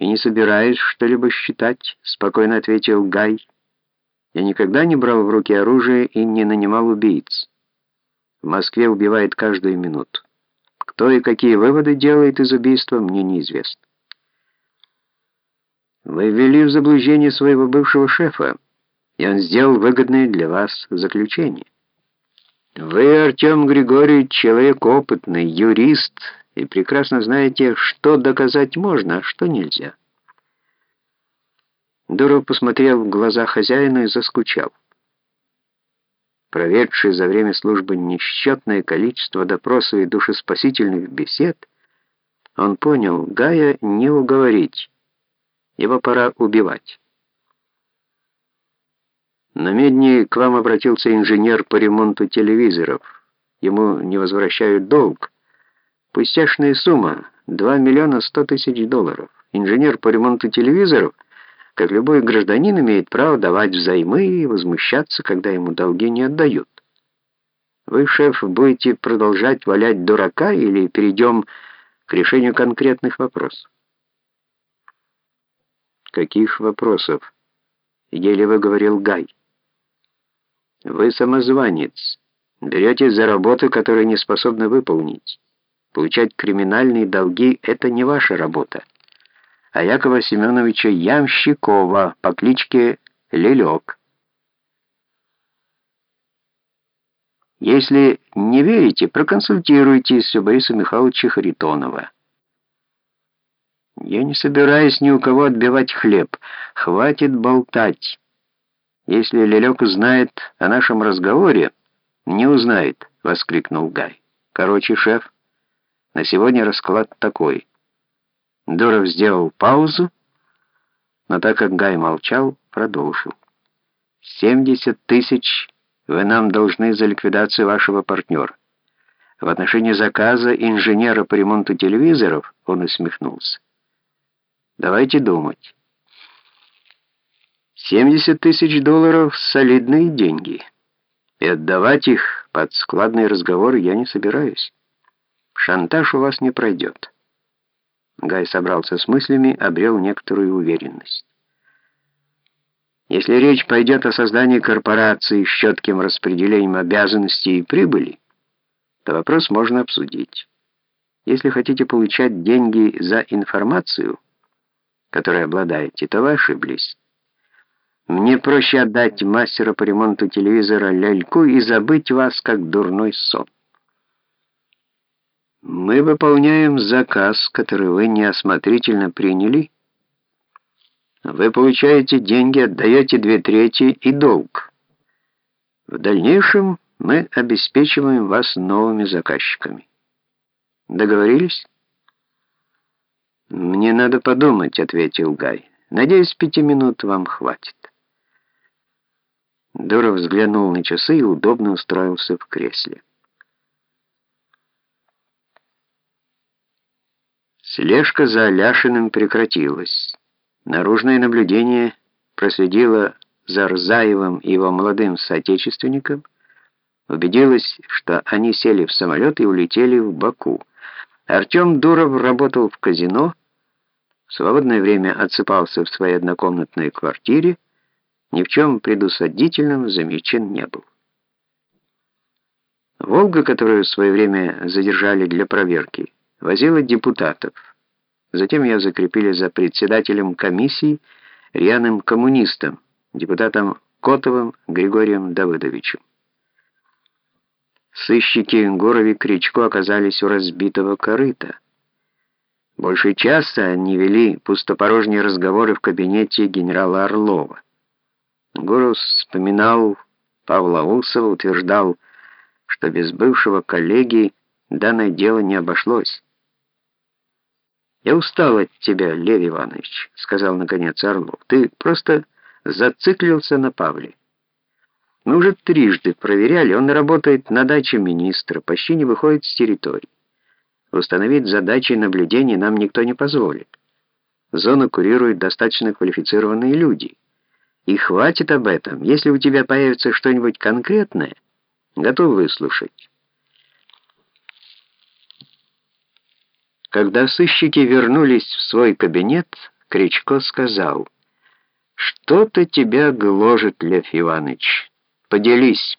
«И не собираюсь что-либо считать», — спокойно ответил Гай. «Я никогда не брал в руки оружие и не нанимал убийц. В Москве убивает каждую минуту. Кто и какие выводы делает из убийства, мне неизвестно». «Вы ввели в заблуждение своего бывшего шефа, и он сделал выгодное для вас заключение». «Вы, Артем Григорьевич, человек опытный, юрист, и прекрасно знаете, что доказать можно, а что нельзя». Дуров посмотрел в глаза хозяина и заскучал. Проведший за время службы несчетное количество допросов и душеспасительных бесед, он понял, Гая не уговорить, его пора убивать. На медне к вам обратился инженер по ремонту телевизоров. Ему не возвращают долг. Пустяшная сумма — 2 миллиона 100 тысяч долларов. Инженер по ремонту телевизоров, как любой гражданин, имеет право давать взаймы и возмущаться, когда ему долги не отдают. Вы, шеф, будете продолжать валять дурака или перейдем к решению конкретных вопросов? Каких вопросов? Еле выговорил Гай. Вы самозванец. Берете за работу, которую не способны выполнить. Получать криминальные долги — это не ваша работа. А Якова Семеновича Ямщикова по кличке Лелек. Если не верите, проконсультируйтесь у Бориса Михайловича Харитонова. Я не собираюсь ни у кого отбивать хлеб. Хватит болтать. Если Лелек узнает о нашем разговоре, не узнает, воскликнул Гай. Короче, шеф, на сегодня расклад такой. Дуров сделал паузу, но так как Гай молчал, продолжил. «Семьдесят тысяч вы нам должны за ликвидацию вашего партнера. В отношении заказа инженера по ремонту телевизоров он усмехнулся. Давайте думать. 70 тысяч долларов — солидные деньги. И отдавать их под складные разговоры я не собираюсь. Шантаж у вас не пройдет. Гай собрался с мыслями, обрел некоторую уверенность. Если речь пойдет о создании корпорации с четким распределением обязанностей и прибыли, то вопрос можно обсудить. Если хотите получать деньги за информацию, которой обладаете, то вы ошиблись. Мне проще отдать мастера по ремонту телевизора ляльку и забыть вас, как дурной сон. Мы выполняем заказ, который вы неосмотрительно приняли. Вы получаете деньги, отдаете две трети и долг. В дальнейшем мы обеспечиваем вас новыми заказчиками. Договорились? «Мне надо подумать», — ответил Гай. «Надеюсь, пяти минут вам хватит». Дуров взглянул на часы и удобно устроился в кресле. Слежка за Аляшиным прекратилась. Наружное наблюдение проследило за Рзаевым и его молодым соотечественником, убедилось, что они сели в самолет и улетели в Баку. Артем Дуров работал в казино, в свободное время отсыпался в своей однокомнатной квартире, ни в чем предусадительном замечен не был. «Волга», которую в свое время задержали для проверки, возила депутатов. Затем ее закрепили за председателем комиссии рьяным коммунистом, депутатом Котовым Григорием Давыдовичем. Сыщики Гуров Кричко оказались у разбитого корыта. Больше часа они вели пустопорожние разговоры в кабинете генерала Орлова. Гуру вспоминал Павла Усова, утверждал, что без бывшего коллеги данное дело не обошлось. «Я устал от тебя, Лев Иванович», — сказал наконец Орлов. «Ты просто зациклился на Павле. Мы уже трижды проверяли, он работает на даче министра, почти не выходит с территории. Установить задачи наблюдения нам никто не позволит. Зону курируют достаточно квалифицированные люди». И хватит об этом. Если у тебя появится что-нибудь конкретное, готов выслушать. Когда сыщики вернулись в свой кабинет, Кричко сказал, «Что-то тебя гложет, Лев Иванович. Поделись».